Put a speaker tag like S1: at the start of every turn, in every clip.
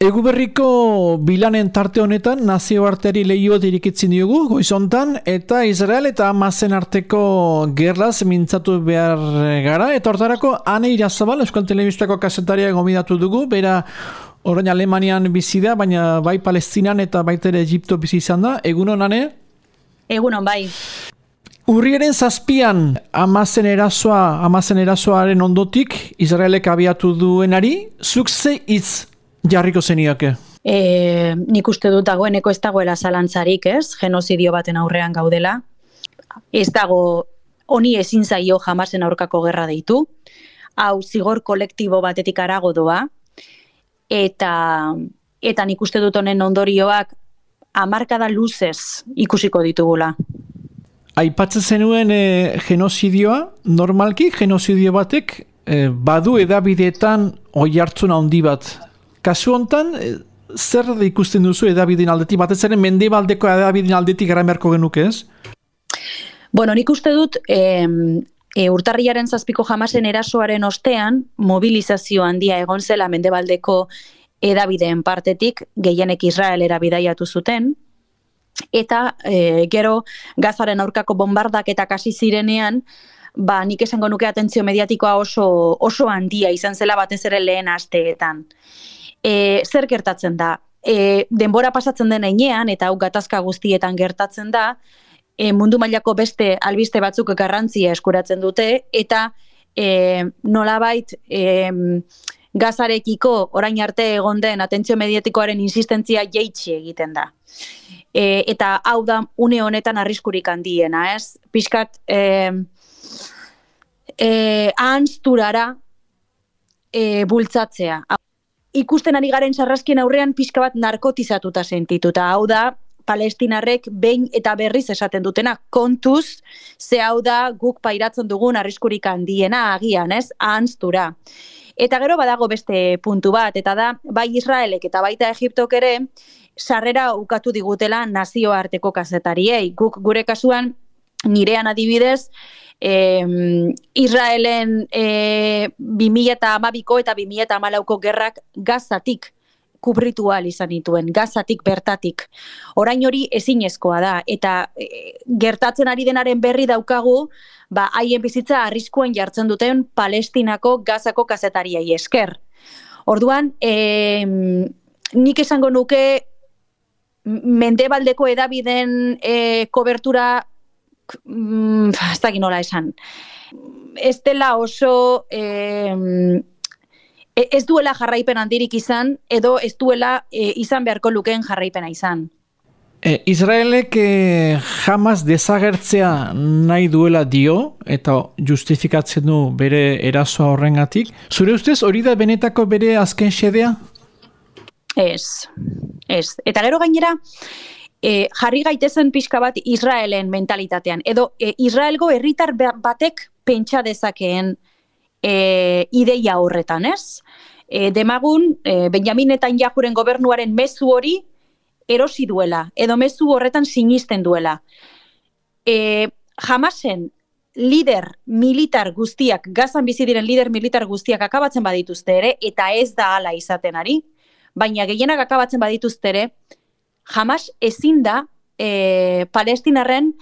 S1: Egu berriko bilanen tarte honetan nazioarteari lehio dirikitzen diogu goizontan eta Israel eta Amazen arteko gerraz mintzatu behar gara. Eta hortarako Ane Irazabal Euskal Telebistako kasetaria gomidatu dugu. Bera orain Alemanian bizi da baina bai Palestinan eta baitere Egipto bizi izan da. Egunon Ane?
S2: Egunon bai.
S1: Urriaren zazpian Amazen erasoa Amazen erasoaren ondotik Israelek abiatu duenari zuk ze hitz jarriko zeniake?
S2: E, nik uste dut dagoeneko ez dagoela zalantzarik, ez? Genozidio baten aurrean gaudela. Ez dago honi ezin zaio jamasen aurkako gerra deitu. Hau zigor kolektibo batetik arago doa. Eta, eta nik uste dut honen ondorioak amarkada luzez ikusiko ditugula.
S1: Aipatzen zenuen e, genozidioa, normalki genozidio batek e, badu edabideetan oi hartzuna handi bat kasu hontan eh, zer ikusten duzu edabidin aldetik, batez ere mendebaldeko edabidin aldetik gara merko genuke ez?
S2: Bueno, nik uste dut e, e, urtarriaren zazpiko jamasen erasoaren ostean mobilizazio handia egon zela mendebaldeko edabideen partetik gehienek Israel erabidaiatu zuten, eta e, gero gazaren aurkako bombardak eta kasi zirenean, ba, nik esango nuke atentzio mediatikoa oso, oso handia izan zela batez ere lehen asteetan e, zer gertatzen da? E, denbora pasatzen den einean, eta hau gatazka guztietan gertatzen da, e, mundu mailako beste albiste batzuk garrantzia eskuratzen dute, eta e, nolabait e, gazarekiko orain arte egon den atentzio mediatikoaren insistentzia jeitsi egiten da. E, eta hau da une honetan arriskurik handiena, ez? Piskat, e, e, ahanzturara e, bultzatzea ikusten ari garen sarraskien aurrean pixka bat narkotizatuta sentituta. Hau da, palestinarrek behin eta berriz esaten dutena kontuz, ze hau da guk pairatzen dugun arriskurik handiena agian, ez? Ahanztura. Eta gero badago beste puntu bat, eta da, bai Israelek eta baita Egiptok ere, sarrera ukatu digutela nazioarteko kazetariei. Guk gure kasuan, nirean adibidez, eh, Israelen eh, 2000 eta amabiko eta 2000 eta amalauko gerrak gazatik kubritu izan dituen, gazatik bertatik. Orain hori ezinezkoa da, eta e, gertatzen ari denaren berri daukagu, ba, haien bizitza arriskuen jartzen duten palestinako gazako kazetariai esker. Orduan, e, nik esango nuke mendebaldeko edabiden e, kobertura mm, ez dakit nola esan. Ez dela oso... Eh, ez duela jarraipen handirik izan, edo ez duela e, izan beharko lukeen jarraipena izan.
S1: E, Israelek e, jamaz desagertzea nahi duela dio, eta justifikatzen du bere erasoa horrengatik. Zure ustez hori da benetako bere azken xedea?
S2: Ez, ez. Eta gero gainera, e, jarri gaitezen pixka bat Israelen mentalitatean. Edo e, Israelgo herritar batek pentsa dezakeen e, ideia horretan, ez? E, demagun, e, Benjamin eta Jahuren gobernuaren mezu hori erosi duela, edo mezu horretan sinisten duela. E, jamasen lider militar guztiak, gazan bizi diren lider militar guztiak akabatzen badituzte ere, eta ez da hala izaten ari, baina gehienak akabatzen badituzte ere, jamas ezin da e, palestinarren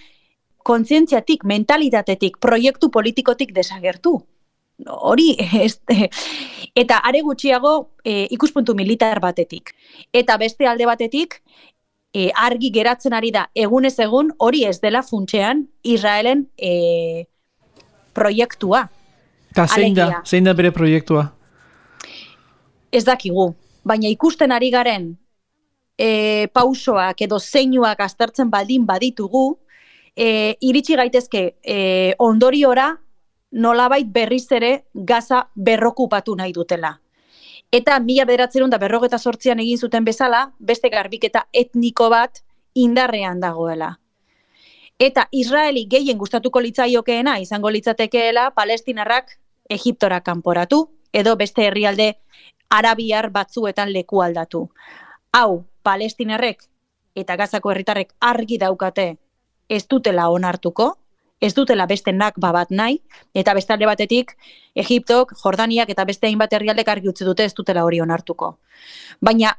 S2: kontzientziatik, mentalitatetik, proiektu politikotik desagertu. Hori, ez, eta are gutxiago e, ikuspuntu militar batetik. Eta beste alde batetik, e, argi geratzen ari da egunez egun hori ez dela funtsean Israelen e, proiektua.
S1: Eta zein da, zein da bere proiektua?
S2: Ez dakigu, baina ikusten ari garen e, pausoak edo zeinuak aztertzen baldin baditugu, e, iritsi gaitezke e, ondoriora nolabait berriz ere gaza berrokupatu nahi dutela. Eta mila bederatzerun da berrogeta sortzian egin zuten bezala, beste garbiketa etniko bat indarrean dagoela. Eta Israeli gehien gustatuko litzaiokeena izango litzatekeela palestinarrak Egiptora kanporatu, edo beste herrialde arabiar batzuetan leku aldatu. Hau, palestinarrek eta gazako herritarrek argi daukate ez dutela onartuko, ez dutela beste nakba bat nahi, eta beste alde batetik, Egiptok, Jordaniak eta beste hainbat herrialdek argi utzi dute ez dutela hori onartuko. Baina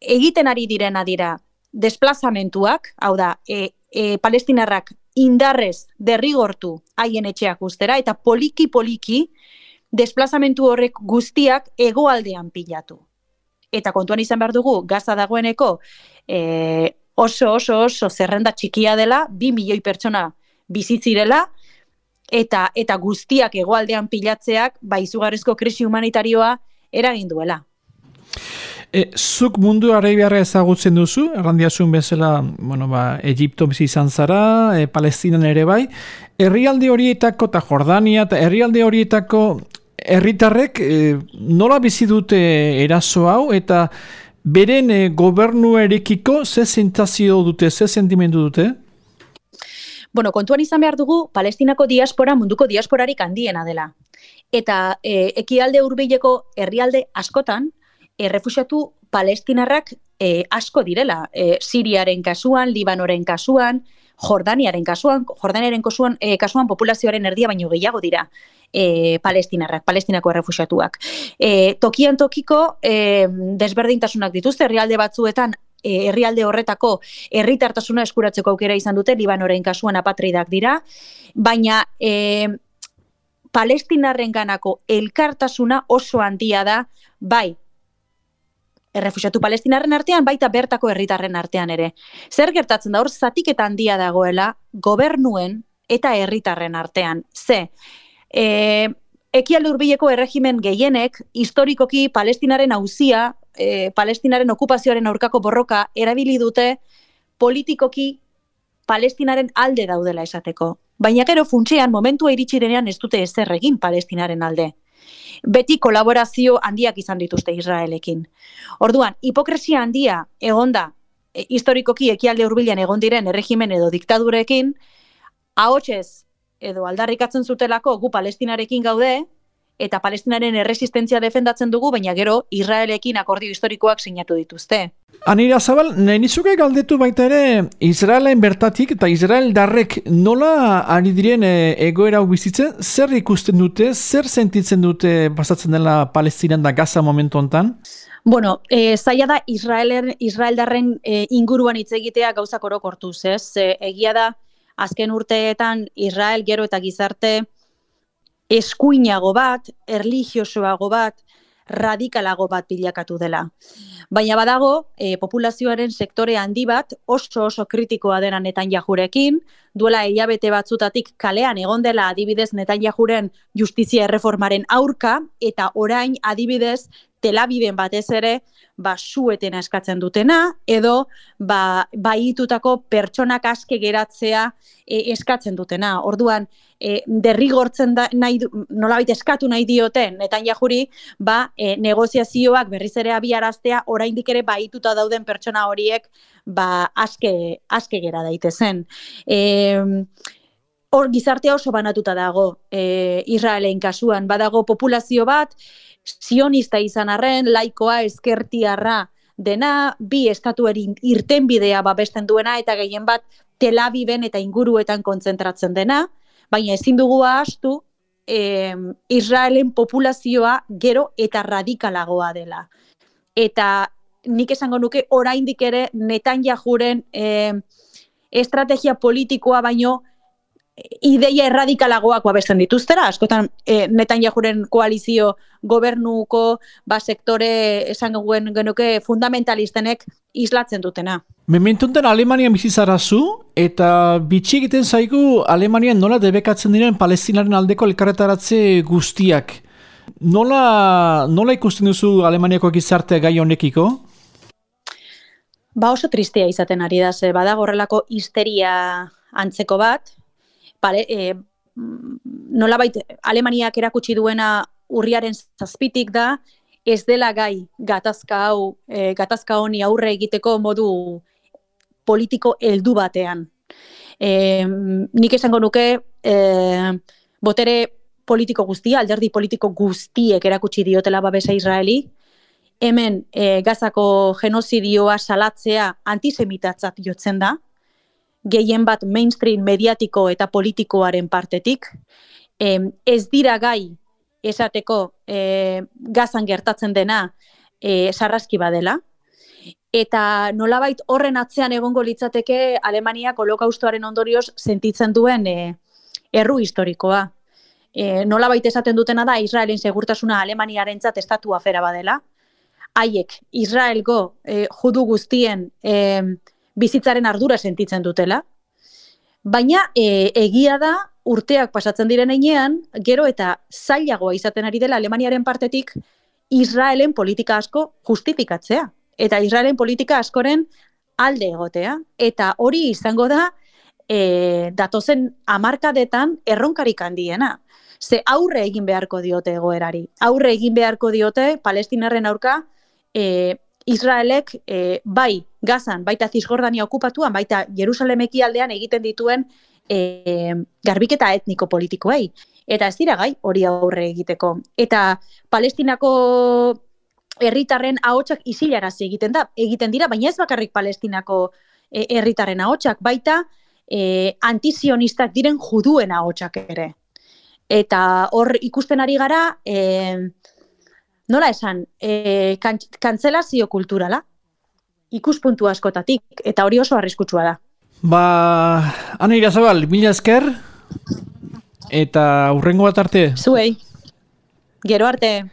S2: egiten ari direna dira desplazamentuak, hau da, e, e, palestinarrak indarrez derrigortu haien etxeak ustera, eta poliki-poliki desplazamentu horrek guztiak egoaldean pilatu. Eta kontuan izan behar dugu, gaza dagoeneko e, oso oso oso zerrenda txikia dela, bi milioi pertsona bizitzirela, eta eta guztiak egoaldean pilatzeak, ba, izugarrizko krisi humanitarioa eragin duela.
S1: E, zuk mundu arabiarra ezagutzen duzu, errandiazun bezala, bueno, ba, Egipto bizi izan zara, e, Palestinan ere bai, herrialde horietako eta Jordania eta herrialde horietako herritarrek e, nola bizi dute eraso hau eta beren e, gobernu erekiko ze zentazio dute, ze sentimendu dute?
S2: Bueno, kontuan izan behar dugu, Palestinako diaspora munduko diasporarik handiena dela. Eta e, ekialde hurbileko herrialde askotan, errefusiatu palestinarrak e, asko direla. E, Siriaren kasuan, Libanoren kasuan, Jordaniaren kasuan, Jordaniaren kasuan, e, kasuan populazioaren erdia baino gehiago dira e, palestinarrak, palestinako errefusiatuak. E, tokian tokiko e, desberdintasunak dituzte, herrialde batzuetan herrialde horretako herritartasuna eskuratzeko aukera izan dute, Libanoren kasuan apatridak dira, baina e, palestinarren ganako elkartasuna oso handia da, bai, errefusiatu palestinarren artean, baita bertako herritarren artean ere. Zer gertatzen da hor, zatik eta handia dagoela, gobernuen eta herritarren artean. Ze, e, ekialde urbileko erregimen gehienek, historikoki palestinaren hauzia, e, palestinaren okupazioaren aurkako borroka, erabili dute politikoki palestinaren alde daudela esateko. Baina gero funtsean momentua iritsi denean ez dute ezer egin palestinaren alde beti kolaborazio handiak izan dituzte Israelekin. Orduan, hipokresia handia egonda e, historikoki ekialde hurbilan egon diren erregimen edo diktadurekin, ahotsez edo aldarrikatzen zutelako gu palestinarekin gaude, eta palestinaren erresistentzia defendatzen dugu, baina gero Israelekin akordio historikoak sinatu dituzte.
S1: Anira Zabal, nizuke galdetu baita ere Israelen bertatik eta Israel darrek nola ari diren e, egoera bizitzen, zer ikusten dute, zer sentitzen dute basatzen dela Palestinan da Gaza momentu hontan?
S2: Bueno, e, zaila da Israelen, Israel darren e, inguruan hitz egitea gauzak orokortuz, ez? E, egia da, azken urteetan Israel gero eta gizarte eskuinago bat, erligiosoago bat, radikalago bat bilakatu dela. Baina badago, e, populazioaren sektore handi bat oso oso kritikoa dena netan jajurekin, duela hilabete batzutatik kalean egon dela adibidez netan jajuren justizia erreformaren aurka, eta orain adibidez Tel Aviven batez ere, ba, suetena eskatzen dutena, edo ba, baitutako pertsonak aske geratzea e, eskatzen dutena. Orduan, e, derrigortzen da, nahi, nolabait eskatu nahi dioten, netan jahuri, ba, e, negoziazioak berriz ere abiaraztea, oraindik ere baituta dauden pertsona horiek, ba, aske, aske gera daitezen. E, hor gizartea oso banatuta dago e, Israelen kasuan, badago populazio bat, sionista izan arren, laikoa, eskertiarra dena, bi estatu irten bidea babesten duena, eta gehien bat Tel Aviven eta inguruetan kontzentratzen dena, baina ezin dugu ahastu e, Israelen populazioa gero eta radikalagoa dela. Eta nik esango nuke oraindik ere netan jajuren e, estrategia politikoa baino ideia erradikalagoak babesten dituztera, askotan e, netan jajuren koalizio gobernuko ba, sektore esan guen genuke fundamentalistenek islatzen dutena.
S1: Mementunten Alemanian bizizara zu, eta bitxi egiten zaigu Alemanian nola debekatzen diren palestinaren aldeko elkarretaratze guztiak. Nola, nola ikusten duzu Alemaniako gizarte gai honekiko?
S2: Ba oso tristea izaten ari da, ze badago horrelako histeria antzeko bat, pale, e, nola bait, Alemaniak erakutsi duena urriaren zazpitik da, ez dela gai gatazka hau, e, gatazka honi aurre egiteko modu politiko heldu batean. E, nik esango nuke, e, botere politiko guztia, alderdi politiko guztiek erakutsi diotela babesa Israeli, hemen e, gazako genozidioa salatzea antisemitatzat jotzen da, gehien bat mainstream mediatiko eta politikoaren partetik, e, ez dira gai esateko e, gazan gertatzen dena e, sarraski badela, eta nolabait horren atzean egongo litzateke Alemaniak holokaustoaren ondorioz sentitzen duen e, erru historikoa. E, nolabait esaten dutena da Israelen segurtasuna Alemaniarentzat estatu afera badela. Haiek Israelgo e, judu guztien e, bizitzaren ardura sentitzen dutela. Baina e, egia da urteak pasatzen diren einean, gero eta zailagoa izaten ari dela Alemaniaren partetik Israelen politika asko justifikatzea eta Israelen politika askoren alde egotea. Eta hori izango da, e, datozen amarkadetan erronkarik handiena. Ze aurre egin beharko diote egoerari. Aurre egin beharko diote palestinarren aurka e, Israelek e, bai gazan, baita Zisgordania okupatuan, baita Jerusalemeki aldean egiten dituen e, garbiketa etniko politikoei. Eta ez dira gai hori aurre egiteko. Eta palestinako herritarren ahotsak isilarazi egiten da egiten dira baina ez bakarrik palestinako e, herritarren ahotsak baita e, antizionistak diren juduen ahotsak ere eta hor ikusten ari gara e, nola esan e, kantzelazio kulturala? Ikuspuntu askotatik eta hori oso arriskutsua da.
S1: Ba ana irazabal mila esker. Eta hurrengo bat arte.
S2: Zuei. Gero arte